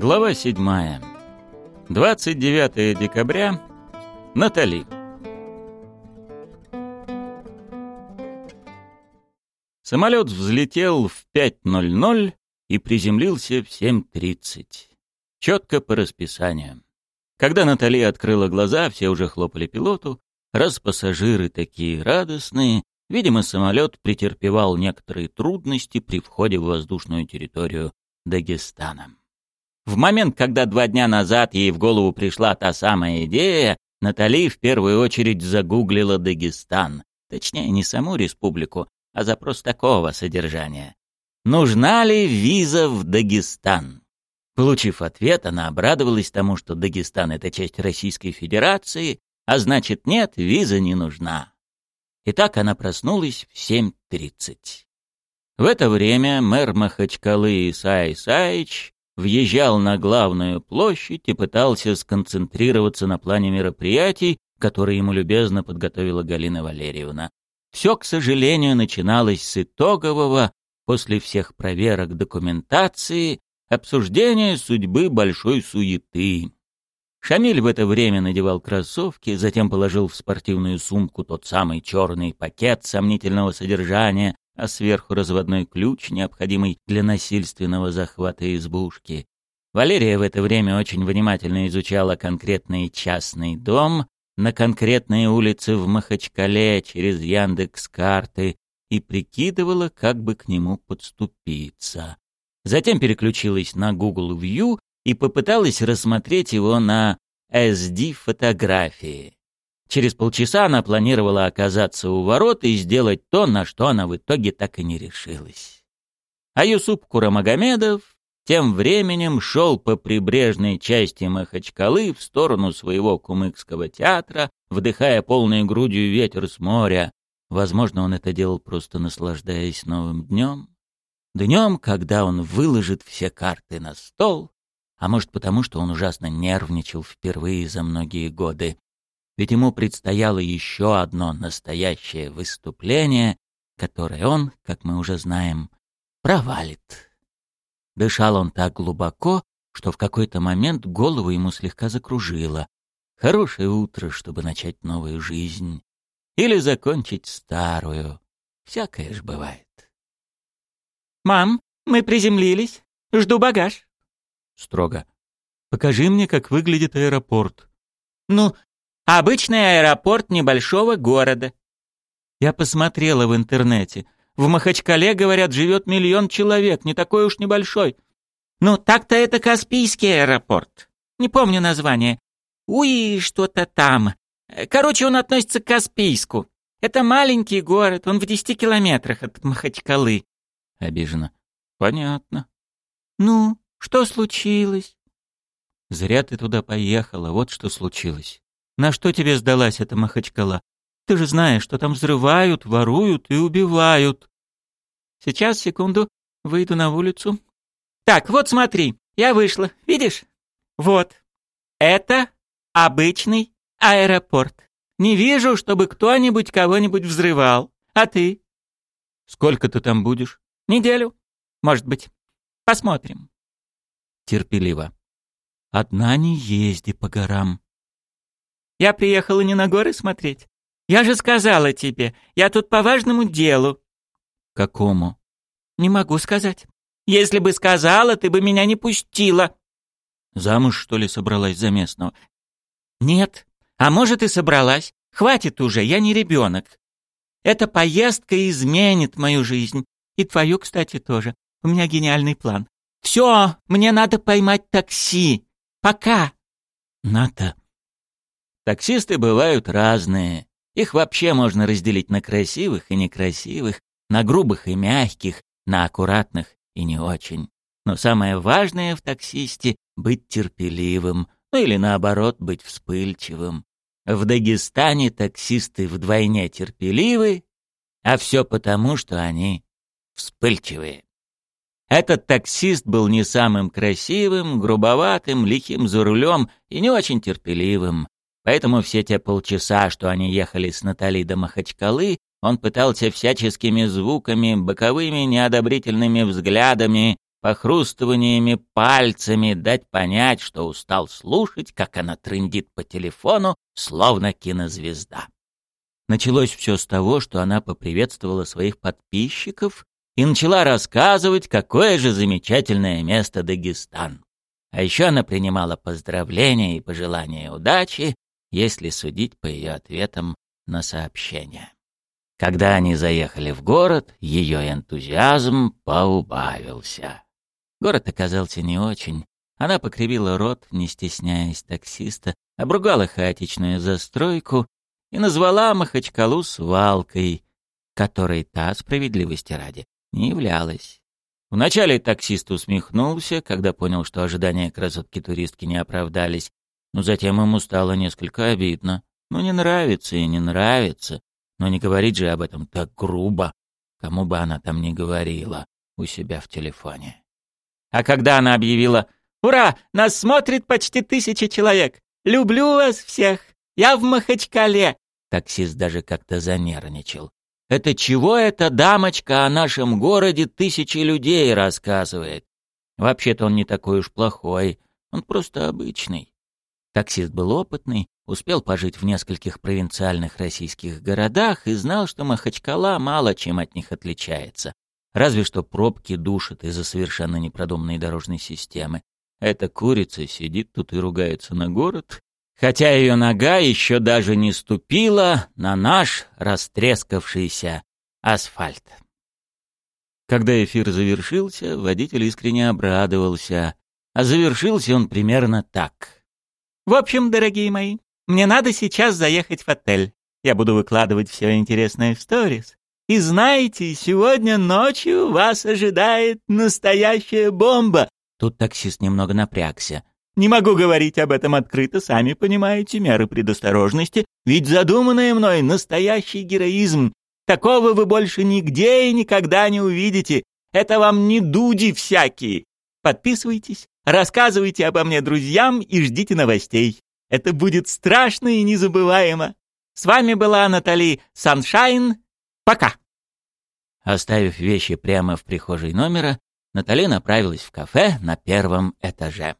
Глава 7. 29 декабря. Натали. Самолет взлетел в 5.00 и приземлился в 7.30. Четко по расписанию. Когда Натали открыла глаза, все уже хлопали пилоту. Раз пассажиры такие радостные, видимо, самолет претерпевал некоторые трудности при входе в воздушную территорию Дагестана. В момент, когда два дня назад ей в голову пришла та самая идея, Натали в первую очередь загуглила Дагестан. Точнее, не саму республику, а запрос такого содержания. Нужна ли виза в Дагестан? Получив ответ, она обрадовалась тому, что Дагестан — это часть Российской Федерации, а значит, нет, виза не нужна. Итак, она проснулась в 7.30. В это время мэр Махачкалы Исай Исаич въезжал на главную площадь и пытался сконцентрироваться на плане мероприятий, которые ему любезно подготовила Галина Валерьевна. Все, к сожалению, начиналось с итогового, после всех проверок документации, обсуждения судьбы большой суеты. Шамиль в это время надевал кроссовки, затем положил в спортивную сумку тот самый черный пакет сомнительного содержания, а сверху разводной ключ, необходимый для насильственного захвата избушки. Валерия в это время очень внимательно изучала конкретный частный дом на конкретной улице в Махачкале через Яндекс-карты и прикидывала, как бы к нему подступиться. Затем переключилась на Google View и попыталась рассмотреть его на SD-фотографии. Через полчаса она планировала оказаться у ворот и сделать то, на что она в итоге так и не решилась. А Юсуп Курамагомедов тем временем шел по прибрежной части Махачкалы в сторону своего кумыкского театра, вдыхая полной грудью ветер с моря. Возможно, он это делал просто наслаждаясь новым днем. Днем, когда он выложит все карты на стол, а может потому, что он ужасно нервничал впервые за многие годы ведь ему предстояло еще одно настоящее выступление, которое он, как мы уже знаем, провалит. Дышал он так глубоко, что в какой-то момент голову ему слегка закружило. Хорошее утро, чтобы начать новую жизнь. Или закончить старую. Всякое ж бывает. «Мам, мы приземлились. Жду багаж». Строго. «Покажи мне, как выглядит аэропорт». «Ну, Обычный аэропорт небольшого города. Я посмотрела в интернете. В Махачкале, говорят, живет миллион человек, не такой уж небольшой. Ну, так-то это Каспийский аэропорт. Не помню название. Уи, что-то там. Короче, он относится к Каспийску. Это маленький город, он в десяти километрах от Махачкалы. Обиженно. Понятно. Ну, что случилось? Зря ты туда поехала, вот что случилось. На что тебе сдалась эта Махачкала? Ты же знаешь, что там взрывают, воруют и убивают. Сейчас, секунду, выйду на улицу. Так, вот смотри, я вышла, видишь? Вот. Это обычный аэропорт. Не вижу, чтобы кто-нибудь кого-нибудь взрывал. А ты? Сколько ты там будешь? Неделю, может быть. Посмотрим. Терпеливо. Одна не езди по горам. Я приехала не на горы смотреть. Я же сказала тебе, я тут по важному делу». «Какому?» «Не могу сказать. Если бы сказала, ты бы меня не пустила». «Замуж, что ли, собралась за местного?» «Нет. А может, и собралась. Хватит уже, я не ребенок. Эта поездка изменит мою жизнь. И твою, кстати, тоже. У меня гениальный план. Все, мне надо поймать такси. Пока». «Ната, Таксисты бывают разные. Их вообще можно разделить на красивых и некрасивых, на грубых и мягких, на аккуратных и не очень. Но самое важное в таксисте — быть терпеливым, ну или наоборот, быть вспыльчивым. В Дагестане таксисты вдвойне терпеливы, а все потому, что они вспыльчивые. Этот таксист был не самым красивым, грубоватым, лихим за рулем и не очень терпеливым. Поэтому все те полчаса, что они ехали с Натали до Махачкалы, он пытался всяческими звуками, боковыми неодобрительными взглядами, похрустываниями пальцами дать понять, что устал слушать, как она трындит по телефону, словно кинозвезда. Началось все с того, что она поприветствовала своих подписчиков и начала рассказывать, какое же замечательное место Дагестан. А еще она принимала поздравления и пожелания удачи, если судить по ее ответам на сообщения. Когда они заехали в город, ее энтузиазм поубавился. Город оказался не очень. Она покривила рот, не стесняясь таксиста, обругала хаотичную застройку и назвала Махачкалу свалкой, которой та, справедливости ради, не являлась. Вначале таксист усмехнулся, когда понял, что ожидания красотки-туристки не оправдались, но затем ему стало несколько обидно. Ну, не нравится и не нравится. Но не говорить же об этом так грубо, кому бы она там ни говорила у себя в телефоне. А когда она объявила «Ура! Нас смотрит почти тысяча человек! Люблю вас всех! Я в Махачкале!» Таксист даже как-то занервничал. «Это чего эта дамочка о нашем городе тысячи людей рассказывает? Вообще-то он не такой уж плохой, он просто обычный». Таксист был опытный, успел пожить в нескольких провинциальных российских городах и знал, что Махачкала мало чем от них отличается. Разве что пробки душат из-за совершенно непродуманной дорожной системы. Эта курица сидит тут и ругается на город, хотя ее нога еще даже не ступила на наш растрескавшийся асфальт. Когда эфир завершился, водитель искренне обрадовался, а завершился он примерно так. «В общем, дорогие мои, мне надо сейчас заехать в отель. Я буду выкладывать все интересное в сторис. И знаете, сегодня ночью вас ожидает настоящая бомба. Тут таксист немного напрягся. Не могу говорить об этом открыто, сами понимаете, меры предосторожности, ведь задуманное мной настоящий героизм. Такого вы больше нигде и никогда не увидите. Это вам не дуди всякие. Подписывайтесь, рассказывайте обо мне друзьям и ждите новостей. Это будет страшно и незабываемо. С вами была Натали Саншайн. Пока. Оставив вещи прямо в прихожей номера, Натали направилась в кафе на первом этаже.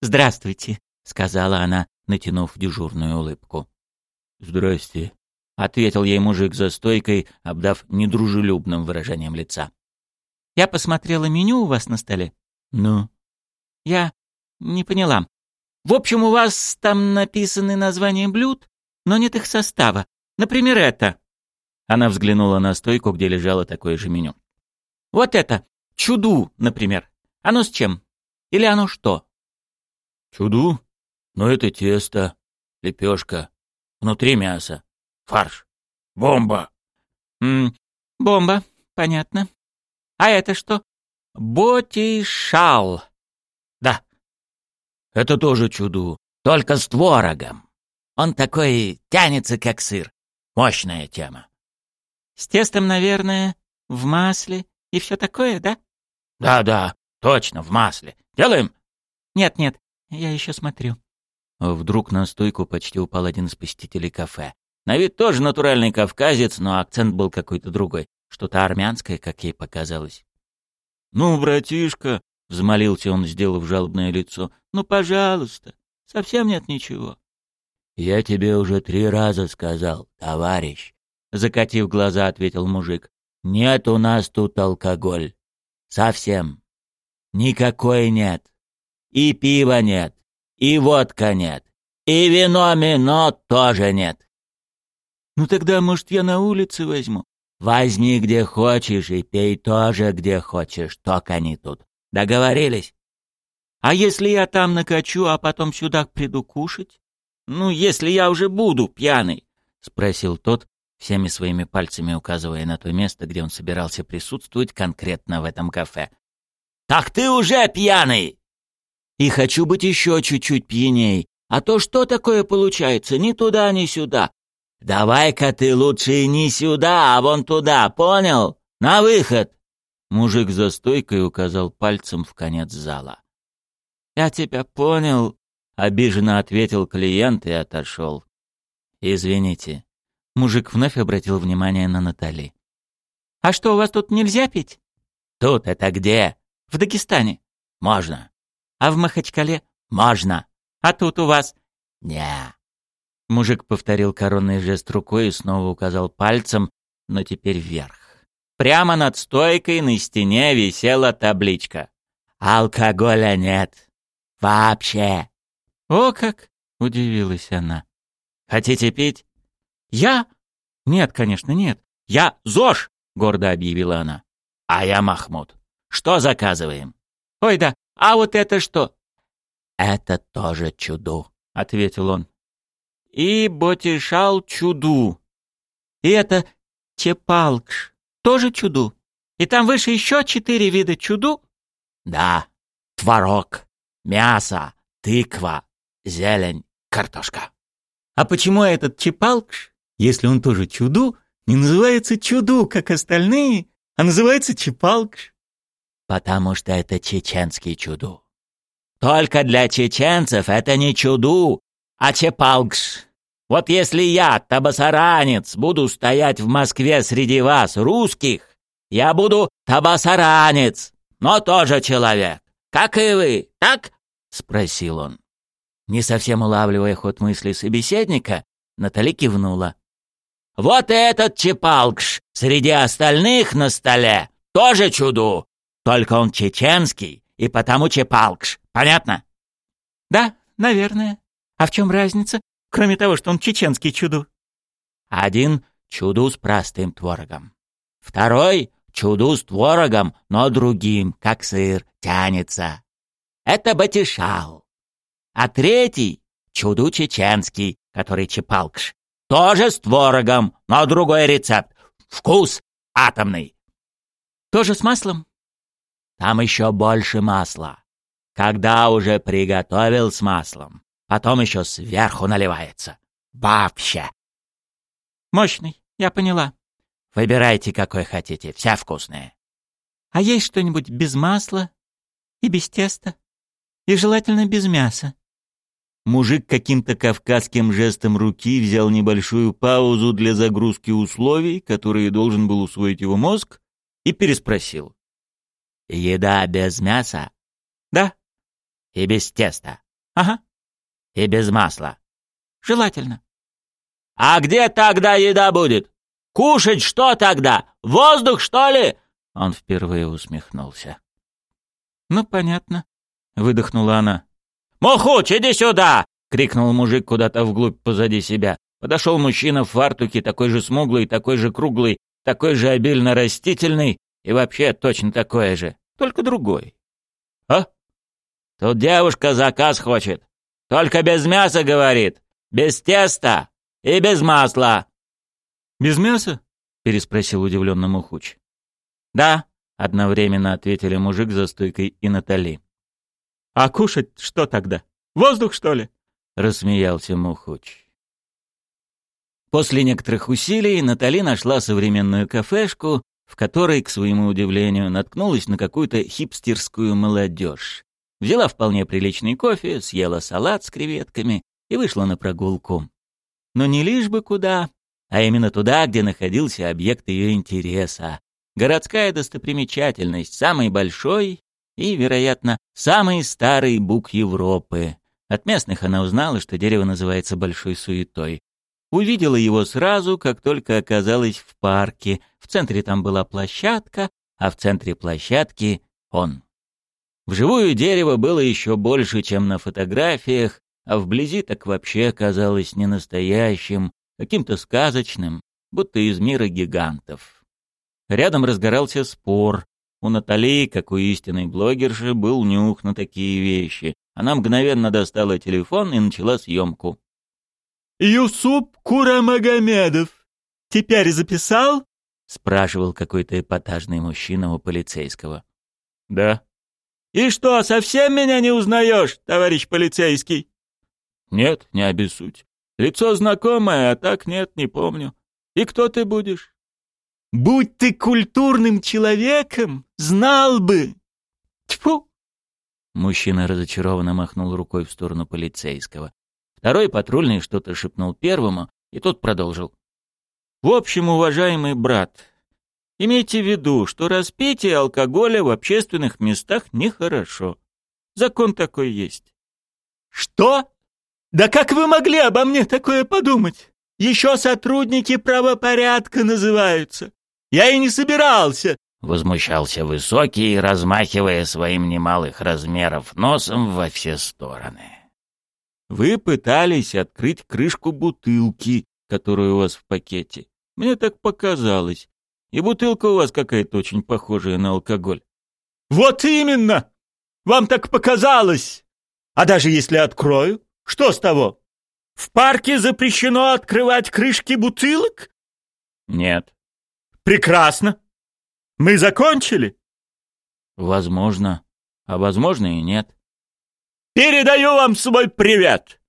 «Здравствуйте», — сказала она, натянув дежурную улыбку. «Здрасте», — ответил ей мужик за стойкой, обдав недружелюбным выражением лица. «Я посмотрела меню у вас на столе». «Ну?» «Я не поняла. В общем, у вас там написаны названия блюд, но нет их состава. Например, это. Она взглянула на стойку, где лежало такое же меню. Вот это. Чуду, например. Оно с чем? Или оно что? Чуду? Ну, это тесто, лепешка, внутри мясо, фарш. Бомба. М бомба, понятно. А это что? Ботишал. Это тоже чуду, только с творогом. Он такой тянется, как сыр. Мощная тема. С тестом, наверное, в масле и все такое, да? Да-да, точно, в масле. Делаем? Нет-нет, я еще смотрю. Вдруг на стойку почти упал один из посетителей кафе. На вид тоже натуральный кавказец, но акцент был какой-то другой. Что-то армянское, как ей показалось. «Ну, братишка», — взмолился он, сделав жалобное лицо. «Ну, пожалуйста, совсем нет ничего». «Я тебе уже три раза сказал, товарищ», — закатив глаза, ответил мужик. «Нет у нас тут алкоголь. Совсем. Никакой нет. И пива нет, и водка нет, и вино-мино тоже нет». «Ну тогда, может, я на улице возьму?» «Возьми где хочешь и пей тоже где хочешь, только не тут. Договорились? А если я там накачу, а потом сюда приду кушать? Ну, если я уже буду пьяный, спросил тот, всеми своими пальцами указывая на то место, где он собирался присутствовать конкретно в этом кафе. Так ты уже пьяный. И хочу быть еще чуть-чуть пьяней. А то что такое получается? Ни туда, ни сюда. Давай-ка ты лучше не сюда, а вон туда, понял? На выход. Мужик за стойкой указал пальцем в конец зала. «Я тебя понял», — обиженно ответил клиент и отошел. «Извините». Мужик вновь обратил внимание на Натали. «А что, у вас тут нельзя пить?» «Тут это где?» В Дагестане? Можно. А в Махачкале? Можно. А тут у вас? Не. Мужик повторил коронный жест рукой и снова указал пальцем, но теперь вверх. Прямо над стойкой на стене висела табличка. «Алкоголя нет. Вообще». «О как!» — удивилась она. «Хотите пить?» «Я?» «Нет, конечно, нет. Я ЗОЖ!» — гордо объявила она. «А я Махмуд. Что заказываем?» «Ой, да. А вот это что?» «Это тоже чуду», — ответил он. «И ботишал чуду. И это чепалкш, тоже чуду. И там выше еще четыре вида чуду?» «Да. Творог, мясо, тыква, зелень, картошка». «А почему этот чепалкш, если он тоже чуду, не называется чуду, как остальные, а называется чепалкш?» «Потому что это чеченский чуду». Только для чеченцев это не чуду, а чепалгш. Вот если я, табасаранец, буду стоять в Москве среди вас, русских, я буду табасаранец, но тоже человек, как и вы, так?» — спросил он. Не совсем улавливая ход мысли собеседника, Натали кивнула. «Вот этот чепалгш среди остальных на столе тоже чуду, только он чеченский и потому чепалгш. Понятно? Да, наверное. А в чем разница, кроме того, что он чеченский чуду? Один чуду с простым творогом. Второй чуду с творогом, но другим, как сыр, тянется. Это батишал. А третий чуду чеченский, который чепалкш. Тоже с творогом, но другой рецепт. Вкус атомный. Тоже с маслом? Там еще больше масла. Когда уже приготовил с маслом, потом еще сверху наливается. Вообще. Мощный, я поняла. Выбирайте, какой хотите, вся вкусная. А есть что-нибудь без масла и без теста? И желательно без мяса. Мужик каким-то кавказским жестом руки взял небольшую паузу для загрузки условий, которые должен был усвоить его мозг, и переспросил. «Еда без мяса?» «Да». И без теста. Ага. И без масла. Желательно. А где тогда еда будет? Кушать что тогда? Воздух, что ли? Он впервые усмехнулся. Ну, понятно, выдохнула она. «Мухуч, иди сюда!» — крикнул мужик куда-то вглубь позади себя. Подошел мужчина в фартуке, такой же смуглый, такой же круглый, такой же обильно растительный и вообще точно такой же, только другой. «А?» Тут девушка заказ хочет. Только без мяса, говорит. Без теста и без масла. Без мяса? переспросил удивленно Мухуч. Да, одновременно ответили мужик за стойкой и Натали. А кушать что тогда? Воздух, что ли? рассмеялся Мухуч. После некоторых усилий Натали нашла современную кафешку, в которой, к своему удивлению, наткнулась на какую-то хипстерскую молодежь. Взяла вполне приличный кофе, съела салат с креветками и вышла на прогулку. Но не лишь бы куда, а именно туда, где находился объект ее интереса. Городская достопримечательность, самый большой и, вероятно, самый старый бук Европы. От местных она узнала, что дерево называется Большой Суетой. Увидела его сразу, как только оказалась в парке. В центре там была площадка, а в центре площадки — он. Вживую дерево было еще больше, чем на фотографиях, а вблизи так вообще казалось не настоящим, каким-то сказочным, будто из мира гигантов. Рядом разгорался спор. У Натали, как у истинной блогерши, был нюх на такие вещи. Она мгновенно достала телефон и начала съемку. «Юсуп Курамагомедов, теперь записал?» — спрашивал какой-то эпатажный мужчина у полицейского. «Да», «И что, совсем меня не узнаешь, товарищ полицейский?» «Нет, не обессудь. Лицо знакомое, а так нет, не помню. И кто ты будешь?» «Будь ты культурным человеком, знал бы!» Тьфу! Мужчина разочарованно махнул рукой в сторону полицейского. Второй патрульный что-то шепнул первому, и тот продолжил. «В общем, уважаемый брат, Имейте в виду, что распитие алкоголя в общественных местах нехорошо. Закон такой есть. Что? Да как вы могли обо мне такое подумать? Еще сотрудники правопорядка называются. Я и не собирался. Возмущался высокий, размахивая своим немалых размеров носом во все стороны. Вы пытались открыть крышку бутылки, которая у вас в пакете. Мне так показалось. И бутылка у вас какая-то очень похожая на алкоголь. Вот именно! Вам так показалось! А даже если открою, что с того? В парке запрещено открывать крышки бутылок? Нет. Прекрасно. Мы закончили? Возможно. А возможно и нет. «Передаю вам свой привет!»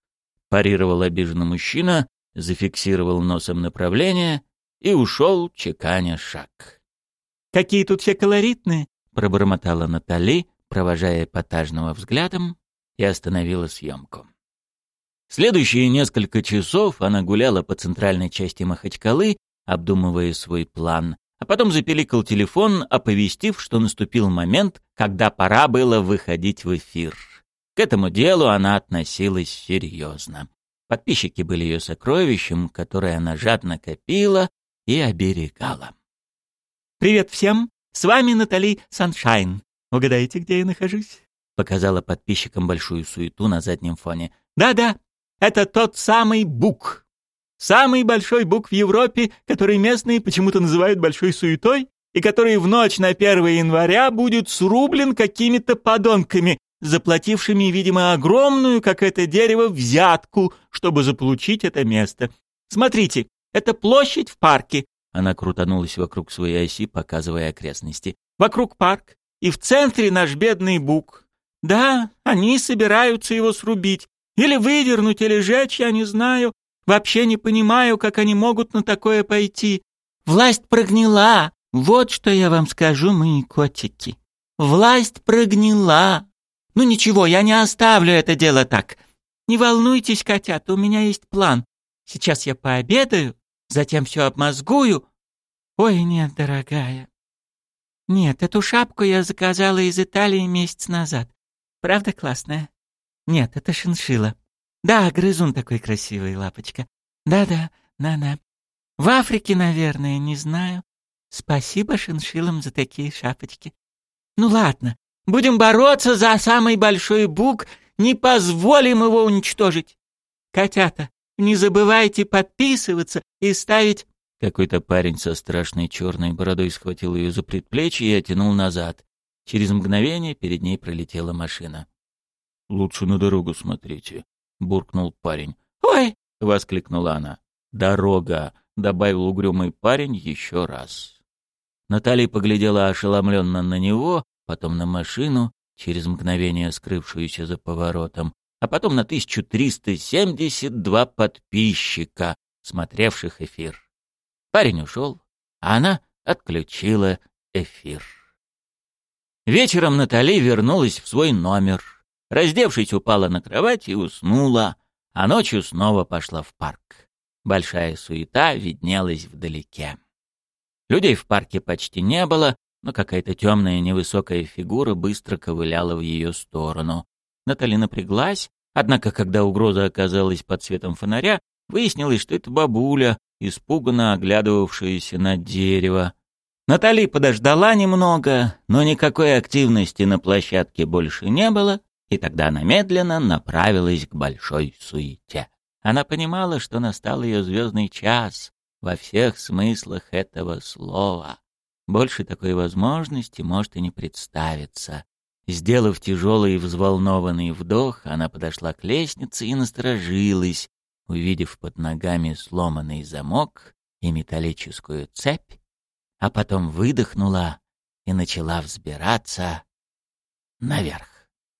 Парировал обиженный мужчина, зафиксировал носом направление и ушел, чеканя шаг. «Какие тут все колоритные!» — пробормотала Натали, провожая эпатажного взглядом, и остановила съемку. Следующие несколько часов она гуляла по центральной части Махачкалы, обдумывая свой план, а потом запеликал телефон, оповестив, что наступил момент, когда пора было выходить в эфир. К этому делу она относилась серьезно. Подписчики были ее сокровищем, которое она жадно копила и оберегала. «Привет всем! С вами Натали Саншайн. Угадаете, где я нахожусь?» Показала подписчикам большую суету на заднем фоне. «Да-да, это тот самый Бук. Самый большой Бук в Европе, который местные почему-то называют большой суетой, и который в ночь на 1 января будет срублен какими-то подонками, заплатившими, видимо, огромную, как это дерево, взятку, чтобы заполучить это место. Смотрите, это площадь в парке. Она крутанулась вокруг своей оси, показывая окрестности. Вокруг парк, и в центре наш бедный бук. Да, они собираются его срубить. Или выдернуть, или жечь, я не знаю. Вообще не понимаю, как они могут на такое пойти. Власть прогнила. Вот что я вам скажу, мои котики. Власть прогнила. Ну ничего, я не оставлю это дело так. Не волнуйтесь, котята, у меня есть план. Сейчас я пообедаю, затем все обмозгую. Ой, нет, дорогая. Нет, эту шапку я заказала из Италии месяц назад. Правда классная? Нет, это шиншила. Да, грызун такой красивый, лапочка. Да-да, да-да. В Африке, наверное, не знаю. Спасибо шиншилам за такие шапочки. Ну ладно, Будем бороться за самый большой бук, не позволим его уничтожить. Котята, не забывайте подписываться и ставить...» Какой-то парень со страшной черной бородой схватил ее за предплечье и оттянул назад. Через мгновение перед ней пролетела машина. «Лучше на дорогу смотрите», — буркнул парень. «Ой!» — воскликнула она. «Дорога!» — добавил угрюмый парень еще раз. Наталья поглядела ошеломленно на него, потом на машину, через мгновение скрывшуюся за поворотом, а потом на 1372 подписчика, смотревших эфир. Парень ушел, а она отключила эфир. Вечером Натали вернулась в свой номер. Раздевшись, упала на кровать и уснула, а ночью снова пошла в парк. Большая суета виднелась вдалеке. Людей в парке почти не было, но какая-то темная невысокая фигура быстро ковыляла в ее сторону. Натали напряглась, однако, когда угроза оказалась под светом фонаря, выяснилось, что это бабуля, испуганно оглядывавшаяся на дерево. Натали подождала немного, но никакой активности на площадке больше не было, и тогда она медленно направилась к большой суете. Она понимала, что настал ее звездный час во всех смыслах этого слова. Больше такой возможности может и не представиться. Сделав тяжелый и взволнованный вдох, она подошла к лестнице и насторожилась, увидев под ногами сломанный замок и металлическую цепь, а потом выдохнула и начала взбираться наверх.